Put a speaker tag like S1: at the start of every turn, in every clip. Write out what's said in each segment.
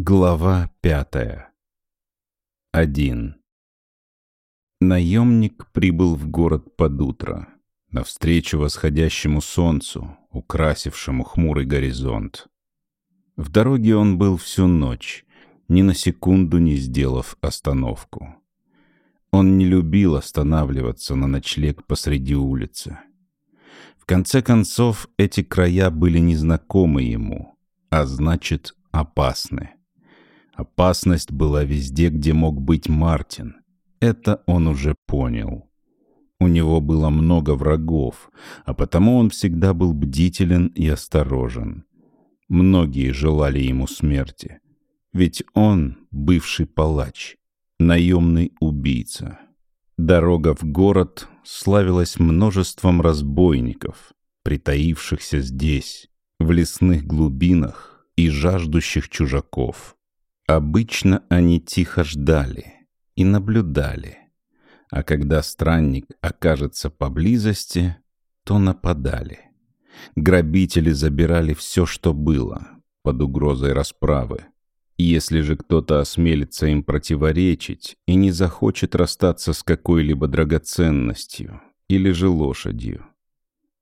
S1: Глава пятая. Один. Наемник прибыл в город под утро, навстречу восходящему солнцу, украсившему хмурый горизонт. В дороге он был всю ночь, ни на секунду не сделав остановку. Он не любил останавливаться на ночлег посреди улицы. В конце концов, эти края были незнакомы ему, а значит, опасны. Опасность была везде, где мог быть Мартин. Это он уже понял. У него было много врагов, а потому он всегда был бдителен и осторожен. Многие желали ему смерти. Ведь он бывший палач, наемный убийца. Дорога в город славилась множеством разбойников, притаившихся здесь, в лесных глубинах и жаждущих чужаков. Обычно они тихо ждали и наблюдали, а когда странник окажется поблизости, то нападали. Грабители забирали все, что было, под угрозой расправы. Если же кто-то осмелится им противоречить и не захочет расстаться с какой-либо драгоценностью или же лошадью.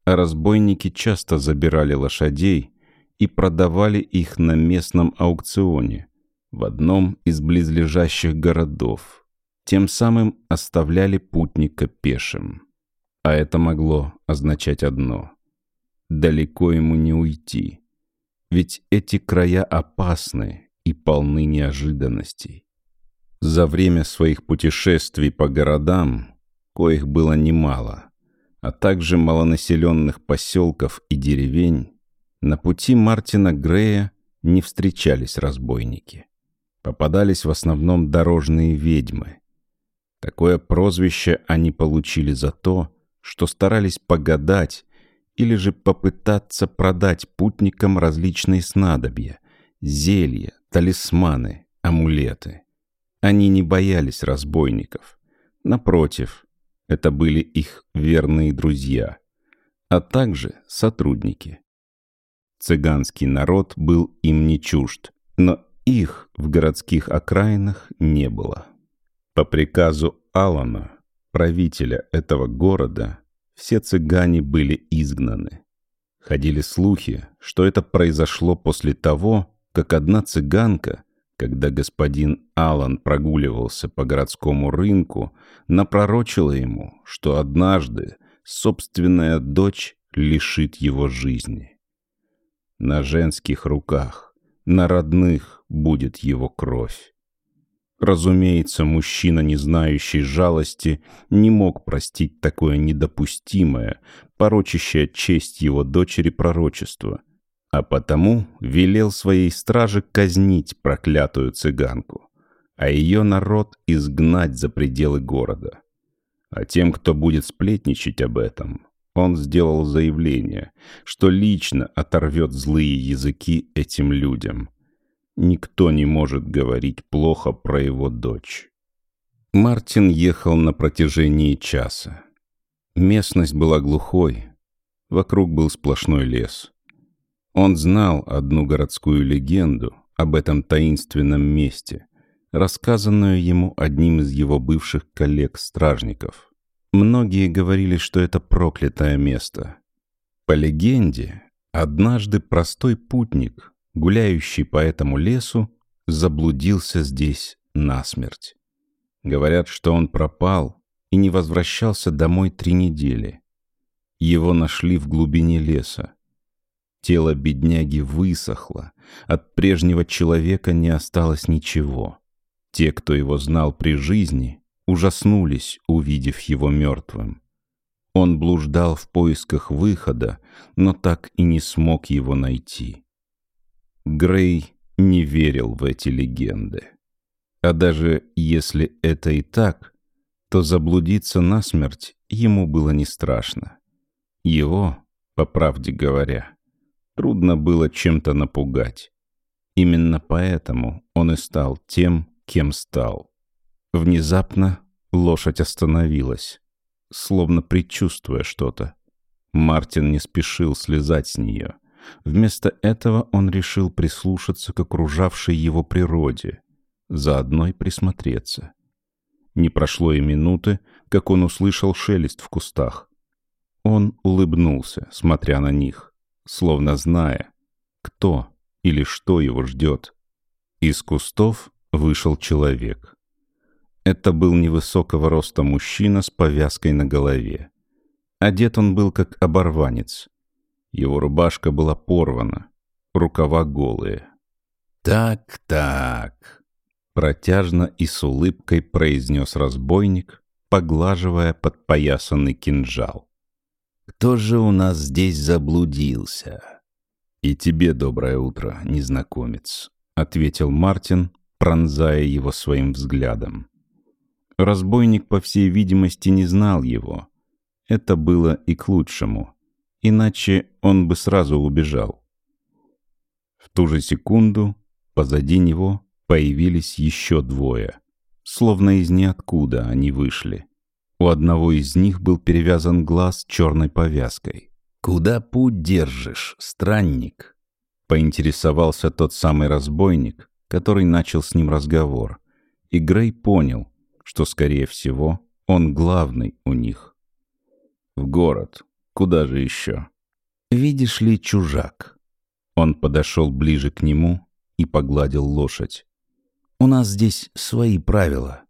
S1: А разбойники часто забирали лошадей и продавали их на местном аукционе – в одном из близлежащих городов, тем самым оставляли путника пешим. А это могло означать одно — далеко ему не уйти, ведь эти края опасны и полны неожиданностей. За время своих путешествий по городам, коих было немало, а также малонаселенных поселков и деревень, на пути Мартина Грея не встречались разбойники попадались в основном дорожные ведьмы. Такое прозвище они получили за то, что старались погадать или же попытаться продать путникам различные снадобья, зелья, талисманы, амулеты. Они не боялись разбойников. Напротив, это были их верные друзья, а также сотрудники. Цыганский народ был им не чужд, но их в городских окраинах не было. По приказу Алана, правителя этого города, все цыгане были изгнаны. Ходили слухи, что это произошло после того, как одна цыганка, когда господин Алан прогуливался по городскому рынку, напророчила ему, что однажды собственная дочь лишит его жизни. На женских руках на родных будет его кровь. Разумеется, мужчина, не знающий жалости, не мог простить такое недопустимое, порочащее честь его дочери пророчество, а потому велел своей страже казнить проклятую цыганку, а ее народ изгнать за пределы города. А тем, кто будет сплетничать об этом, он сделал заявление, что лично оторвет злые языки этим людям. Никто не может говорить плохо про его дочь. Мартин ехал на протяжении часа. Местность была глухой. Вокруг был сплошной лес. Он знал одну городскую легенду об этом таинственном месте, рассказанную ему одним из его бывших коллег-стражников. Многие говорили, что это проклятое место. По легенде, однажды простой путник, гуляющий по этому лесу, заблудился здесь насмерть. Говорят, что он пропал и не возвращался домой три недели. Его нашли в глубине леса. Тело бедняги высохло, от прежнего человека не осталось ничего. Те, кто его знал при жизни, ужаснулись, увидев его мертвым. Он блуждал в поисках выхода, но так и не смог его найти. Грей не верил в эти легенды. А даже если это и так, то заблудиться насмерть ему было не страшно. Его, по правде говоря, трудно было чем-то напугать. Именно поэтому он и стал тем, кем стал. Внезапно лошадь остановилась, словно предчувствуя что-то. Мартин не спешил слезать с нее, Вместо этого он решил прислушаться к окружавшей его природе, заодно и присмотреться. Не прошло и минуты, как он услышал шелест в кустах. Он улыбнулся, смотря на них, словно зная, кто или что его ждет. Из кустов вышел человек. Это был невысокого роста мужчина с повязкой на голове. Одет он был как оборванец. Его рубашка была порвана, рукава голые. «Так, так», — протяжно и с улыбкой произнес разбойник, поглаживая подпоясанный кинжал. «Кто же у нас здесь заблудился?» «И тебе доброе утро, незнакомец», — ответил Мартин, пронзая его своим взглядом. Разбойник, по всей видимости, не знал его. Это было и к лучшему, иначе он бы сразу убежал. В ту же секунду позади него появились еще двое. Словно из ниоткуда они вышли. У одного из них был перевязан глаз черной повязкой. «Куда путь держишь, странник?» Поинтересовался тот самый разбойник, который начал с ним разговор. И Грей понял, что, скорее всего, он главный у них. «В город. Куда же еще?» «Видишь ли, чужак?» Он подошел ближе к нему и погладил лошадь. «У нас здесь свои правила.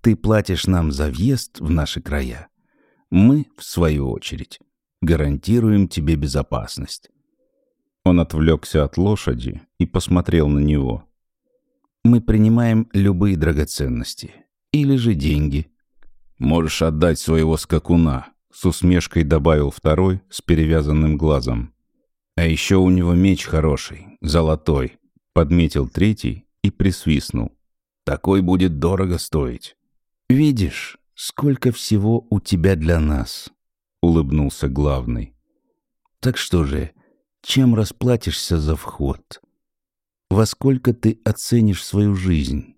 S1: Ты платишь нам за въезд в наши края. Мы, в свою очередь, гарантируем тебе безопасность». Он отвлекся от лошади и посмотрел на него. «Мы принимаем любые драгоценности. Или же деньги». «Можешь отдать своего скакуна», — с усмешкой добавил второй с перевязанным глазом. «А еще у него меч хороший, золотой», — подметил третий и присвистнул. «Такой будет дорого стоить». «Видишь, сколько всего у тебя для нас», — улыбнулся главный. «Так что же, чем расплатишься за вход? Во сколько ты оценишь свою жизнь?»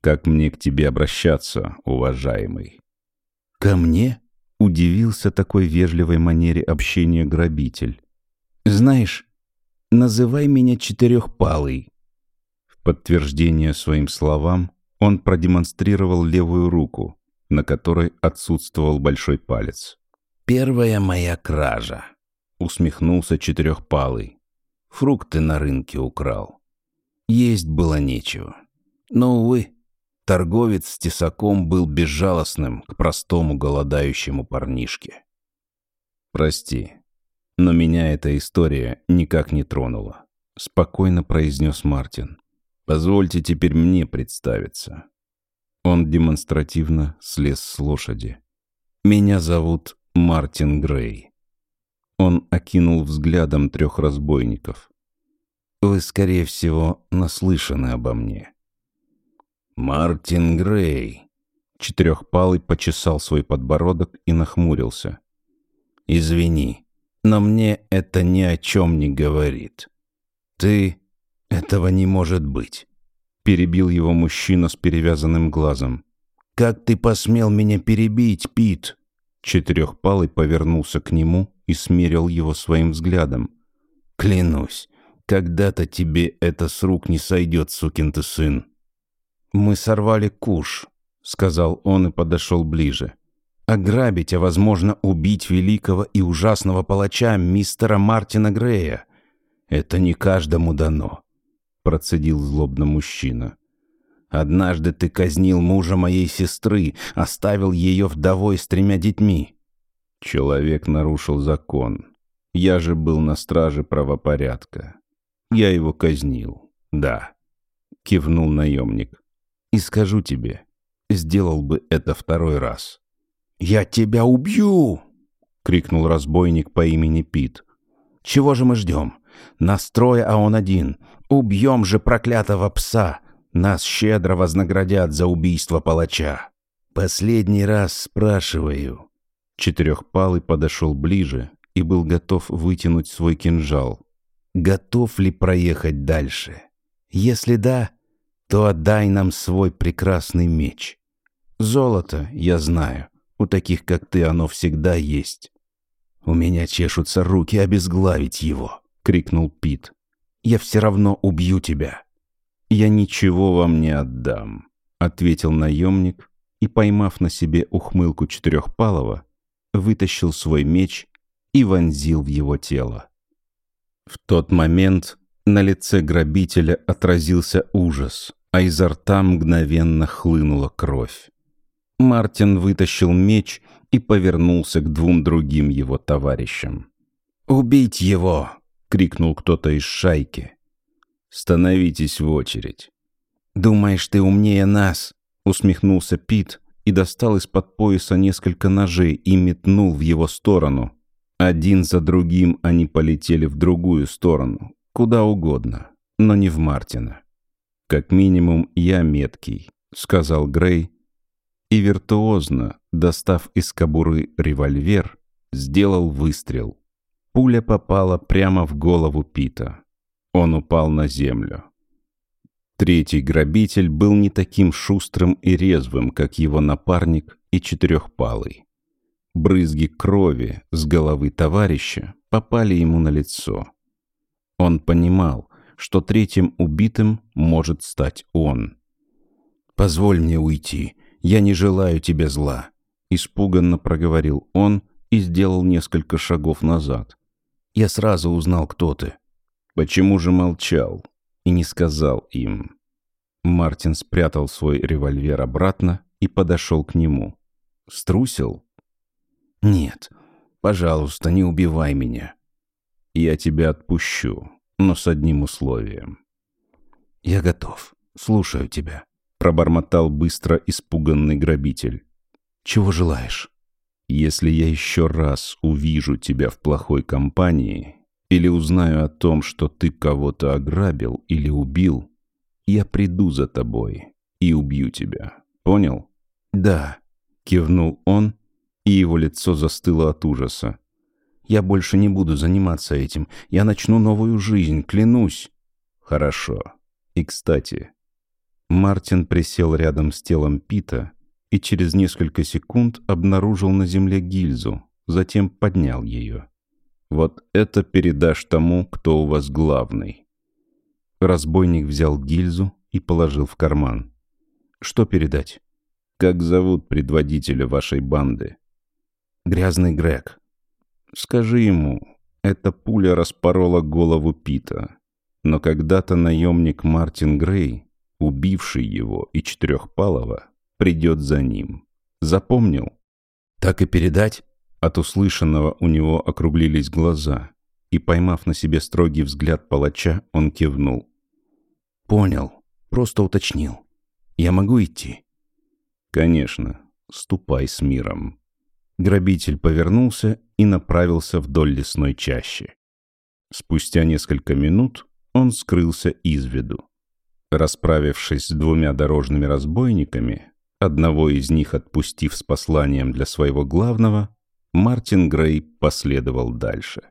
S1: «Как мне к тебе обращаться, уважаемый?» «Ко мне?» — удивился такой вежливой манере общения грабитель. «Знаешь, называй меня Четырехпалый». В подтверждение своим словам он продемонстрировал левую руку, на которой отсутствовал большой палец. «Первая моя кража», — усмехнулся Четырехпалый. «Фрукты на рынке украл. Есть было нечего. Но, увы, торговец с тесаком был безжалостным к простому голодающему парнишке. «Прости, но меня эта история никак не тронула», — спокойно произнес Мартин. Позвольте теперь мне представиться. Он демонстративно слез с лошади. Меня зовут Мартин Грей. Он окинул взглядом трех разбойников. Вы, скорее всего, наслышаны обо мне. Мартин Грей. Четырехпалый почесал свой подбородок и нахмурился. «Извини, но мне это ни о чем не говорит. Ты «Этого не может быть», — перебил его мужчина с перевязанным глазом. «Как ты посмел меня перебить, Пит?» Четырехпалый повернулся к нему и смерил его своим взглядом. «Клянусь, когда-то тебе это с рук не сойдет, сукин ты сын». «Мы сорвали куш», — сказал он и подошел ближе. «Ограбить, а, возможно, убить великого и ужасного палача мистера Мартина Грея. Это не каждому дано процедил злобно мужчина. «Однажды ты казнил мужа моей сестры, оставил ее вдовой с тремя детьми». Человек нарушил закон. Я же был на страже правопорядка. Я его казнил, да. Кивнул наемник. И скажу тебе, сделал бы это второй раз. «Я тебя убью!» — крикнул разбойник по имени Пит. «Чего же мы ждем? Настрой, а он один. Убьем же проклятого пса! Нас щедро вознаградят за убийство палача. Последний раз спрашиваю. Четырехпалый подошел ближе и был готов вытянуть свой кинжал. Готов ли проехать дальше? Если да, то отдай нам свой прекрасный меч. Золото, я знаю, у таких, как ты, оно всегда есть. У меня чешутся руки обезглавить его. крикнул Пит. «Я все равно убью тебя!» «Я ничего вам не отдам», — ответил наемник и, поймав на себе ухмылку Четырехпалого, вытащил свой меч и вонзил в его тело. В тот момент на лице грабителя отразился ужас, а изо рта мгновенно хлынула кровь. Мартин вытащил меч и повернулся к двум другим его товарищам. «Убить его!» — крикнул кто-то из шайки. «Становитесь в очередь». «Думаешь, ты умнее нас?» — усмехнулся Пит и достал из-под пояса несколько ножей и метнул в его сторону. Один за другим они полетели в другую сторону, куда угодно, но не в Мартина. «Как минимум, я меткий», — сказал Грей, и виртуозно, достав из кобуры револьвер, сделал выстрел. Пуля попала прямо в голову Пита. Он упал на землю. Третий грабитель был не таким шустрым и резвым, как его напарник и четырехпалый. Брызги крови с головы товарища попали ему на лицо. Он понимал, что третьим убитым может стать он. «Позволь мне уйти. Я не желаю тебе зла», — испуганно проговорил он и сделал несколько шагов назад. «Я сразу узнал, кто ты». «Почему же молчал и не сказал им?» Мартин спрятал свой револьвер обратно и подошел к нему. «Струсил?» «Нет. Пожалуйста, не убивай меня». «Я тебя отпущу, но с одним условием». «Я готов. Слушаю тебя», — пробормотал быстро испуганный грабитель. «Чего желаешь?» «Если я еще раз увижу тебя в плохой компании или узнаю о том, что ты кого-то ограбил или убил, я приду за тобой и убью тебя. Понял?» «Да», — кивнул он, и его лицо застыло от ужаса. Я больше не буду заниматься этим. Я начну новую жизнь, клянусь. Хорошо. И, кстати, Мартин присел рядом с телом Пита и через несколько секунд обнаружил на земле гильзу, затем поднял ее. Вот это передашь тому, кто у вас главный. Разбойник взял гильзу и положил в карман. Что передать? Как зовут предводителя вашей банды? Грязный Грег. Скажи ему, эта пуля распорола голову Пита. Но когда-то наемник Мартин Грей, убивший его и Четырехпалого, придет за ним. Запомнил? Так и передать? От услышанного у него округлились глаза, и, поймав на себе строгий взгляд палача, он кивнул. «Понял. Просто уточнил. Я могу идти?» «Конечно. Ступай с миром». Грабитель повернулся и направился вдоль лесной чащи. Спустя несколько минут он скрылся из виду. Расправившись с двумя дорожными разбойниками, одного из них отпустив с посланием для своего главного, Мартин Грей последовал дальше.